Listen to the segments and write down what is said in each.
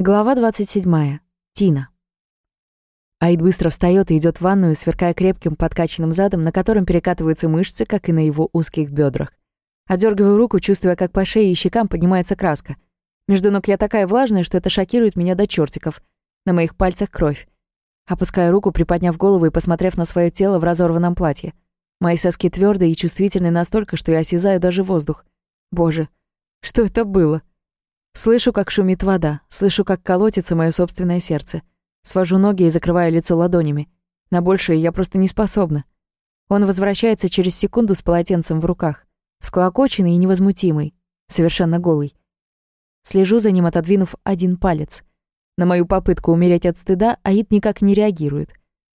Глава 27. Тина. Аид быстро встает и идет в ванную, сверкая крепким подкачанным задом, на котором перекатываются мышцы, как и на его узких бедрах. Одергиваю руку, чувствуя, как по шее и щекам поднимается краска. Между ног я такая влажная, что это шокирует меня до чертиков. На моих пальцах кровь. Опускаю руку, приподняв голову и посмотрев на свое тело в разорванном платье. Мои соски твердые и чувствительны настолько, что я осязаю даже воздух. Боже, что это было? Слышу, как шумит вода, слышу, как колотится мое собственное сердце. Свожу ноги и закрываю лицо ладонями. На большее я просто не способна. Он возвращается через секунду с полотенцем в руках. Всклокоченный и невозмутимый. Совершенно голый. Слежу за ним, отодвинув один палец. На мою попытку умереть от стыда Аид никак не реагирует.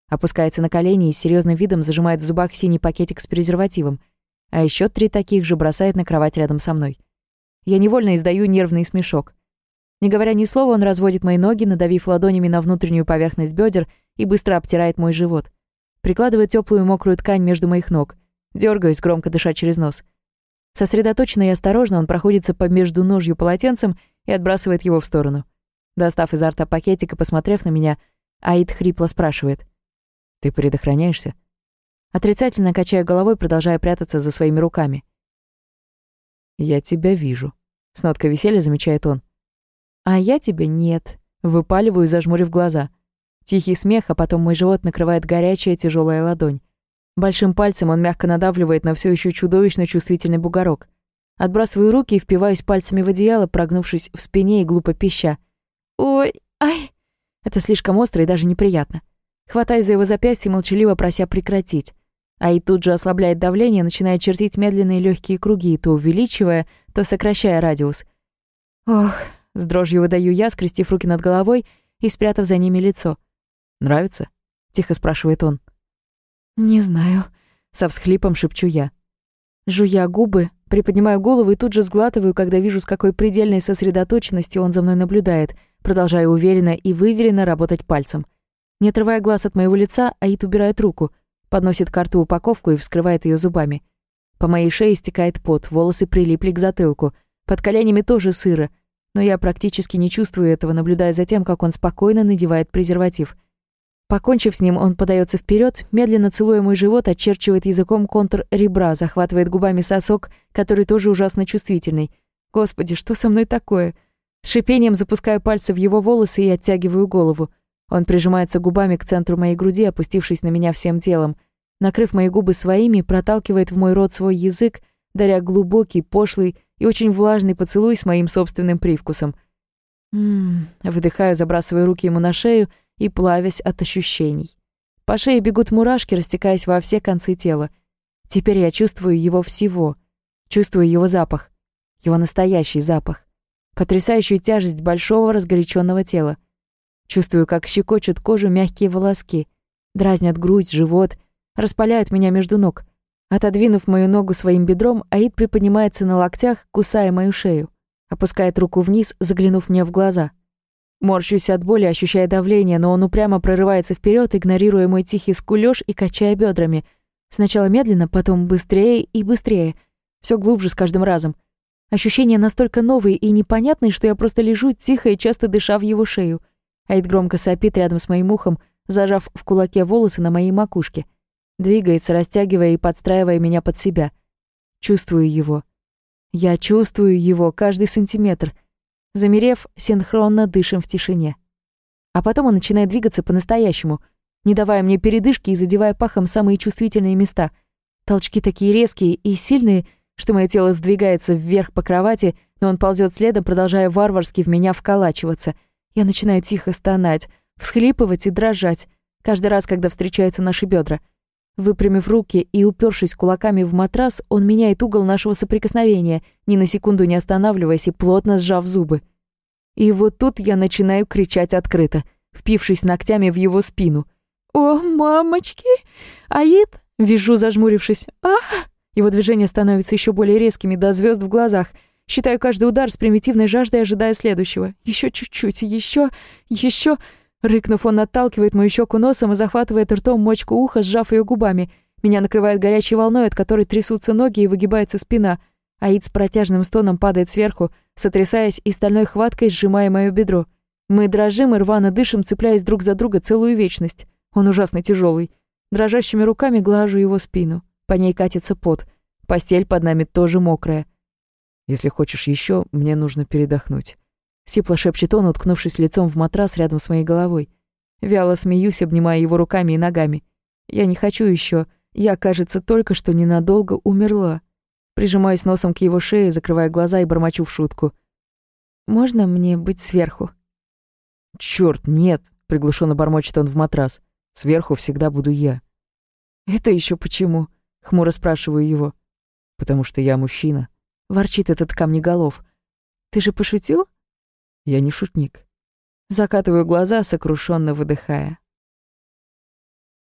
Опускается на колени и с серьёзным видом зажимает в зубах синий пакетик с презервативом. А еще три таких же бросает на кровать рядом со мной. Я невольно издаю нервный смешок. Не говоря ни слова, он разводит мои ноги, надавив ладонями на внутреннюю поверхность бедер и быстро обтирает мой живот. Прикладывает теплую мокрую ткань между моих ног. Дергаюсь, громко дыша через нос. Сосредоточенно и осторожно он проходится по между ножью полотенцем и отбрасывает его в сторону. Достав изо рта пакетик и посмотрев на меня, Аид хрипло спрашивает. «Ты предохраняешься?» Отрицательно качаю головой, продолжая прятаться за своими руками. «Я тебя вижу», — с ноткой веселья замечает он. «А я тебя нет», — выпаливаю, зажмурив глаза. Тихий смех, а потом мой живот накрывает горячая тяжелая ладонь. Большим пальцем он мягко надавливает на все еще чудовищно чувствительный бугорок. Отбрасываю руки и впиваюсь пальцами в одеяло, прогнувшись в спине и глупо пища. «Ой, ай!» Это слишком остро и даже неприятно. Хватаю за его запястье, молчаливо прося прекратить. А и тут же ослабляет давление, начинает чертить медленные легкие круги, то увеличивая, то сокращая радиус. Ох, с дрожью выдаю я, скрестив руки над головой и спрятав за ними лицо. «Нравится?» — тихо спрашивает он. «Не знаю», — со всхлипом шепчу я. Жуя губы, приподнимаю голову и тут же сглатываю, когда вижу, с какой предельной сосредоточенностью он за мной наблюдает, продолжая уверенно и выверенно работать пальцем. Не отрывая глаз от моего лица, Аид убирает руку — подносит к рту упаковку и вскрывает ее зубами. По моей шее стекает пот, волосы прилипли к затылку. Под коленями тоже сыро, но я практически не чувствую этого, наблюдая за тем, как он спокойно надевает презерватив. Покончив с ним, он подается вперед, медленно целуя мой живот, очерчивает языком контур ребра, захватывает губами сосок, который тоже ужасно чувствительный. Господи, что со мной такое? С шипением запускаю пальцы в его волосы и оттягиваю голову. Он прижимается губами к центру моей груди, опустившись на меня всем телом. Накрыв мои губы своими, проталкивает в мой рот свой язык, даря глубокий, пошлый и очень влажный поцелуй с моим собственным привкусом. Ммм, выдыхаю, забрасывая руки ему на шею и плавясь от ощущений. По шее бегут мурашки, растекаясь во все концы тела. Теперь я чувствую его всего. Чувствую его запах. Его настоящий запах. Потрясающую тяжесть большого разгоряченного тела. Чувствую, как щекочут кожу мягкие волоски, дразнят грудь, живот, распаляют меня между ног. Отодвинув мою ногу своим бедром, Аид приподнимается на локтях, кусая мою шею. Опускает руку вниз, заглянув мне в глаза. Морщусь от боли, ощущая давление, но он упрямо прорывается вперед, игнорируя мой тихий скулёж и качая бедрами. Сначала медленно, потом быстрее и быстрее. Все глубже с каждым разом. Ощущения настолько новые и непонятные, что я просто лежу, тихо и часто дыша в его шею — Айд громко сопит рядом с моим ухом, зажав в кулаке волосы на моей макушке. Двигается, растягивая и подстраивая меня под себя. Чувствую его. Я чувствую его каждый сантиметр. Замерев, синхронно дышим в тишине. А потом он начинает двигаться по-настоящему, не давая мне передышки и задевая пахом самые чувствительные места. Толчки такие резкие и сильные, что мое тело сдвигается вверх по кровати, но он ползет следом, продолжая варварски в меня вколачиваться — я начинаю тихо стонать, всхлипывать и дрожать, каждый раз, когда встречаются наши бедра. Выпрямив руки и упершись кулаками в матрас, он меняет угол нашего соприкосновения, ни на секунду не останавливаясь и плотно сжав зубы. И вот тут я начинаю кричать открыто, впившись ногтями в его спину. «О, мамочки! Аид!» — вижу, зажмурившись. а Его движения становятся еще более резкими, до звезд в глазах — Считаю каждый удар с примитивной жаждой, ожидая следующего. Еще чуть-чуть, еще, еще. Рыкнув, он отталкивает мою щеку носом и захватывает ртом мочку уха, сжав ее губами. Меня накрывает горячей волной, от которой трясутся ноги и выгибается спина. Аид с протяжным стоном падает сверху, сотрясаясь и стальной хваткой сжимая мое бедро. Мы дрожим и рвано дышим, цепляясь друг за друга целую вечность. Он ужасно тяжелый. Дрожащими руками глажу его спину. По ней катится пот. Постель под нами тоже мокрая. Если хочешь еще, мне нужно передохнуть. Сипло шепчет он, уткнувшись лицом в матрас рядом с моей головой. Вяло смеюсь, обнимая его руками и ногами. Я не хочу еще. Я, кажется, только что ненадолго умерла. Прижимаюсь носом к его шее, закрывая глаза и бормочу в шутку. «Можно мне быть сверху?» «Чёрт, нет!» — приглушенно бормочет он в матрас. «Сверху всегда буду я». «Это еще почему?» — хмуро спрашиваю его. «Потому что я мужчина». Ворчит этот камнеголов. «Ты же пошутил?» «Я не шутник». Закатываю глаза, сокрушенно выдыхая.